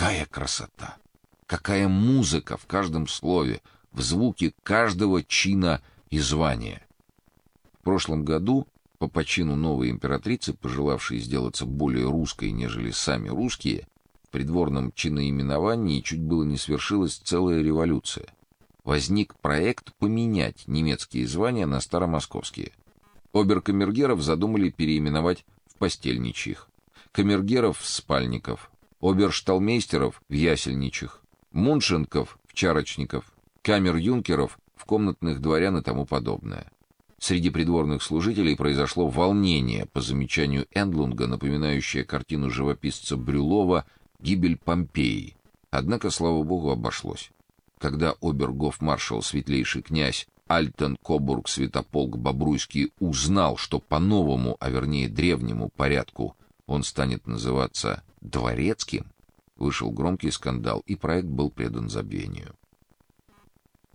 Какая красота! Какая музыка в каждом слове, в звуке каждого чина и звания. В прошлом году по почину новой императрицы, пожелавшей сделаться более русской, нежели сами русские, в придворном чиноименовании чуть было не свершилась целая революция. Возник проект поменять немецкие звания на старомосковские. Оберкамергеров задумали переименовать в постельничьих, камергеров в спальников, обершталмейстеров в ясельничих, муншенков в чарочников, камер-юнкеров в комнатных дворян и тому подобное. Среди придворных служителей произошло волнение по замечанию Эндлунга, напоминающее картину живописца Брюлова Гибель Помпеи. Однако, слава богу, обошлось. Когда обергоф-маршал светлейший князь Альтен Кобург Святополк Бобруйский узнал, что по новому, а вернее древнему порядку он станет называться дворецким, вышел громкий скандал, и проект был предан забвению.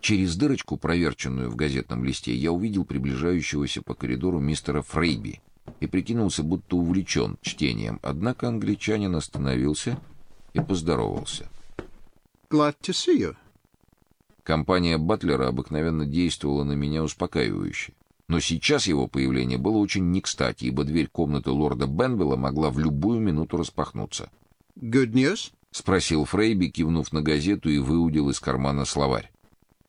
Через дырочку, проверченную в газетном листе, я увидел приближающегося по коридору мистера Фрейби и прикинулся, будто увлечен чтением. Однако англичанин остановился и поздоровался. Glad to see you. Компания Батлера обыкновенно действовала на меня успокаивающе. Но сейчас его появление было очень не кстати, ибо дверь комнаты лорда Бенвилла могла в любую минуту распахнуться. Good news? спросил Фрейби, кивнув на газету и выудил из кармана словарь.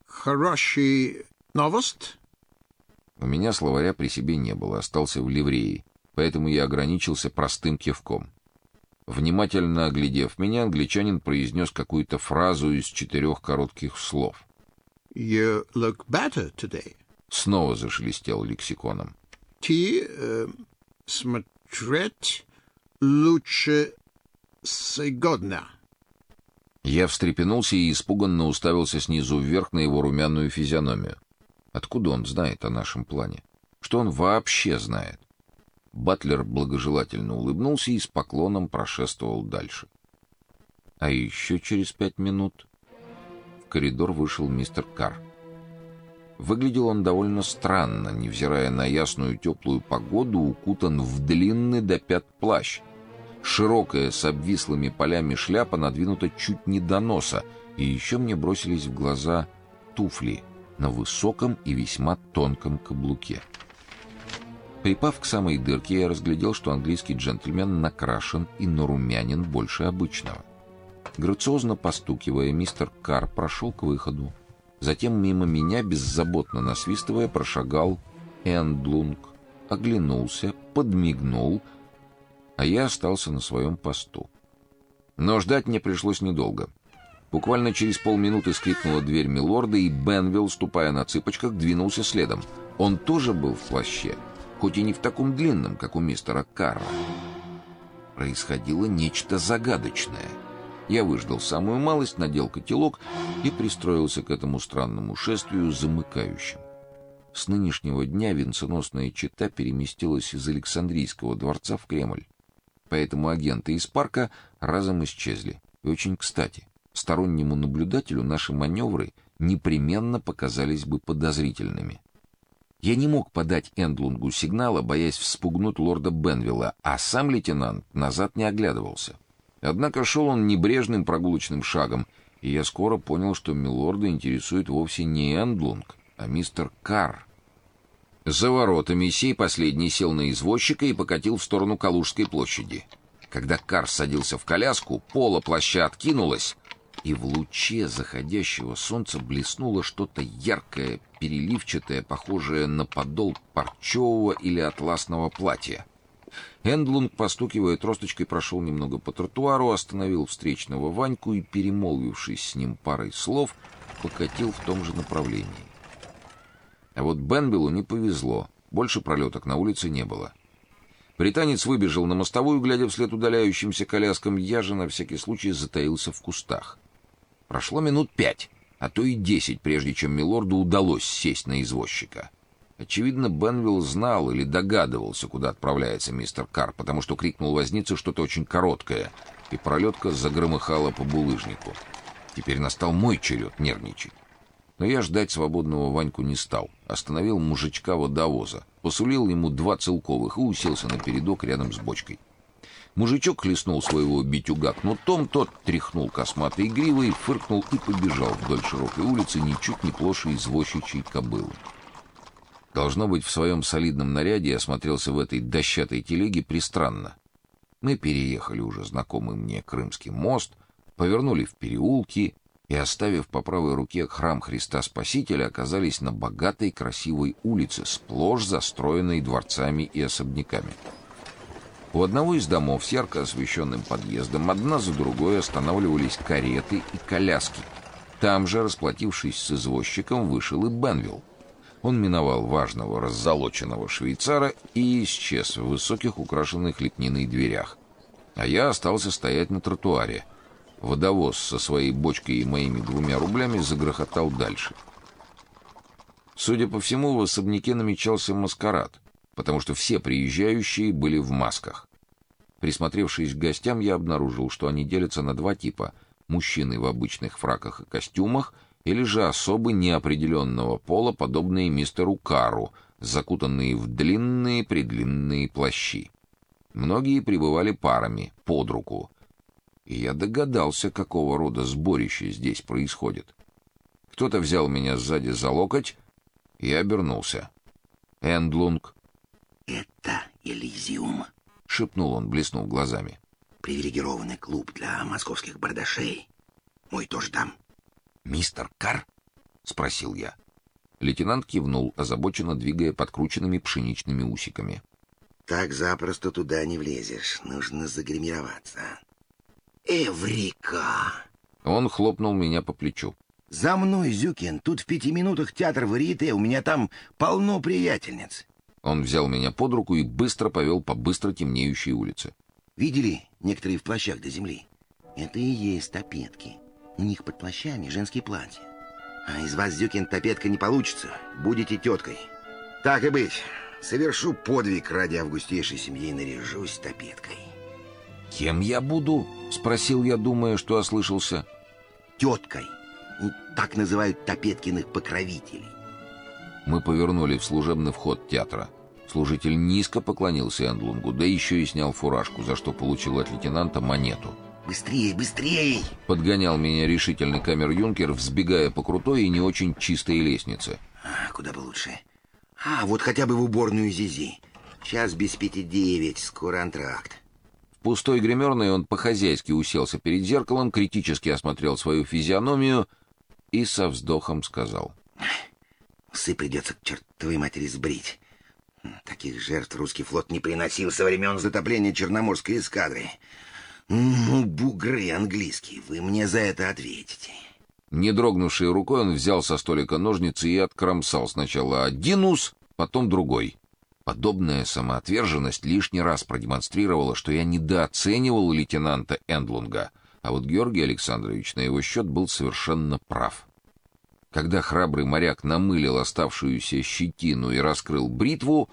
Хороший новость? У меня словаря при себе не было, остался в ливрее, поэтому я ограничился простым кивком. Внимательно оглядев меня, англичанин произнес какую-то фразу из четырех коротких слов. You look better today. Снова зашелестел лексиконом. Ты э, смотреть лучше сегодня. Я встрепенулся и испуганно уставился снизу вверх на его румяную физиономию. Откуда он знает о нашем плане? Что он вообще знает? Батлер благожелательно улыбнулся и с поклоном прошествовал дальше. А еще через пять минут в коридор вышел мистер Карр. Выглядел он довольно странно, невзирая на ясную теплую погоду, укутан в длинный до пят плащ. Широкая с обвислыми полями шляпа надвинута чуть не до носа, и еще мне бросились в глаза туфли на высоком и весьма тонком каблуке. Припав к самой дырке, я разглядел, что английский джентльмен накрашен и нарумянен больше обычного. Грациозно постукивая, мистер Карр прошел к выходу. Затем мимо меня, беззаботно насвистывая, прошагал Эндлунг, оглянулся, подмигнул, а я остался на своем посту. Но ждать мне пришлось недолго. Буквально через полминуты скрипнула дверь милорда, и Бенвилл, ступая на цыпочках, двинулся следом. Он тоже был в плаще, хоть и не в таком длинном, как у мистера Карра. Происходило нечто загадочное. Я выждал самую малость, надел котелок и пристроился к этому странному шествию замыкающим. С нынешнего дня венценосная чета переместилась из Александрийского дворца в Кремль. Поэтому агенты из парка разом исчезли. И очень кстати, стороннему наблюдателю наши маневры непременно показались бы подозрительными. Я не мог подать Эндлунгу сигнала, боясь вспугнуть лорда Бенвилла, а сам лейтенант назад не оглядывался. Однако шел он небрежным прогулочным шагом, и я скоро понял, что милорда интересует вовсе не Эндлунг, а мистер Карр. За воротами сей последний сел на извозчика и покатил в сторону Калужской площади. Когда Карр садился в коляску, поло плаща откинулось, и в луче заходящего солнца блеснуло что-то яркое, переливчатое, похожее на подол парчевого или атласного платья. Эндлунг, постукивая тросточкой, прошел немного по тротуару, остановил встречного Ваньку и, перемолвившись с ним парой слов, покатил в том же направлении. А вот Бенбиллу не повезло, больше пролеток на улице не было. Британец выбежал на мостовую, глядя вслед удаляющимся коляскам, я же на всякий случай затаился в кустах. Прошло минут пять, а то и десять, прежде чем милорду удалось сесть на извозчика. Очевидно, Бенвилл знал или догадывался, куда отправляется мистер Карр, потому что крикнул вознице что-то очень короткое, и пролетка загромыхала по булыжнику. Теперь настал мой черед нервничать. Но я ждать свободного Ваньку не стал. Остановил мужичка водовоза, посулил ему два целковых и уселся на передок рядом с бочкой. Мужичок хлестнул своего битюга кнутом, тот тряхнул косматой гривой, фыркнул и побежал вдоль широкой улицы, ничуть не плоше извозчичьей кобылы. Должно быть, в своем солидном наряде я смотрелся в этой дощатой телеге пристранно. Мы переехали уже знакомый мне Крымский мост, повернули в переулки и, оставив по правой руке храм Христа Спасителя, оказались на богатой красивой улице, сплошь застроенной дворцами и особняками. У одного из домов с ярко освещенным подъездом одна за другой останавливались кареты и коляски. Там же, расплатившись с извозчиком, вышел и Бенвилл. Он миновал важного раззолоченного швейцара и исчез в высоких украшенных лепниной дверях. А я остался стоять на тротуаре. Водовоз со своей бочкой и моими двумя рублями загрохотал дальше. Судя по всему, в особняке намечался маскарад, потому что все приезжающие были в масках. Присмотревшись к гостям, я обнаружил, что они делятся на два типа: мужчины в обычных фраках и костюмах или же особы неопределенного пола, подобные мистеру Кару, закутанные в длинные предлинные плащи. Многие пребывали парами, под руку. И я догадался, какого рода сборище здесь происходит. Кто-то взял меня сзади за локоть и обернулся. Эндлунг. «Это Элизиум», — шепнул он, блеснув глазами. «Привилегированный клуб для московских бардашей. Мой тоже там». «Мистер Кар?» — спросил я. Лейтенант кивнул, озабоченно двигая подкрученными пшеничными усиками. «Так запросто туда не влезешь. Нужно загримироваться». «Эврика!» Он хлопнул меня по плечу. «За мной, Зюкин. Тут в пяти минутах театр Варьете. У меня там полно приятельниц». Он взял меня под руку и быстро повел по быстро темнеющей улице. «Видели некоторые в плащах до земли? Это и есть топетки». У них под плащами женские платья. А из вас, Зюкин, топетка не получится. Будете теткой. Так и быть. Совершу подвиг ради августейшей семьи и наряжусь топеткой. «Кем я буду?» — спросил я, думая, что ослышался. «Теткой. Так называют топеткиных покровителей». Мы повернули в служебный вход театра. Служитель низко поклонился Эндлунгу, да еще и снял фуражку, за что получил от лейтенанта монету — Быстрее, быстрее! Подгонял меня решительный камер-юнкер, взбегая по крутой и не очень чистой лестнице. А, куда бы лучше. А, вот хотя бы в уборную Зизи. Час без пяти девять, скоро антракт. В пустой гримерной он по-хозяйски уселся перед зеркалом, критически осмотрел свою физиономию и со вздохом сказал. Усы придется к чертовой матери сбрить. Таких жертв русский флот не приносил со времен затопления Черноморской эскадры. «Ну, бугры английские, вы мне за это ответите». Не дрогнувшей рукой он взял со столика ножницы и откромсал сначала один ус, потом другой. Подобная самоотверженность лишний раз продемонстрировала, что я недооценивал лейтенанта Эндлунга, а вот Георгий Александрович на его счет был совершенно прав. Когда храбрый моряк намылил оставшуюся щетину и раскрыл бритву,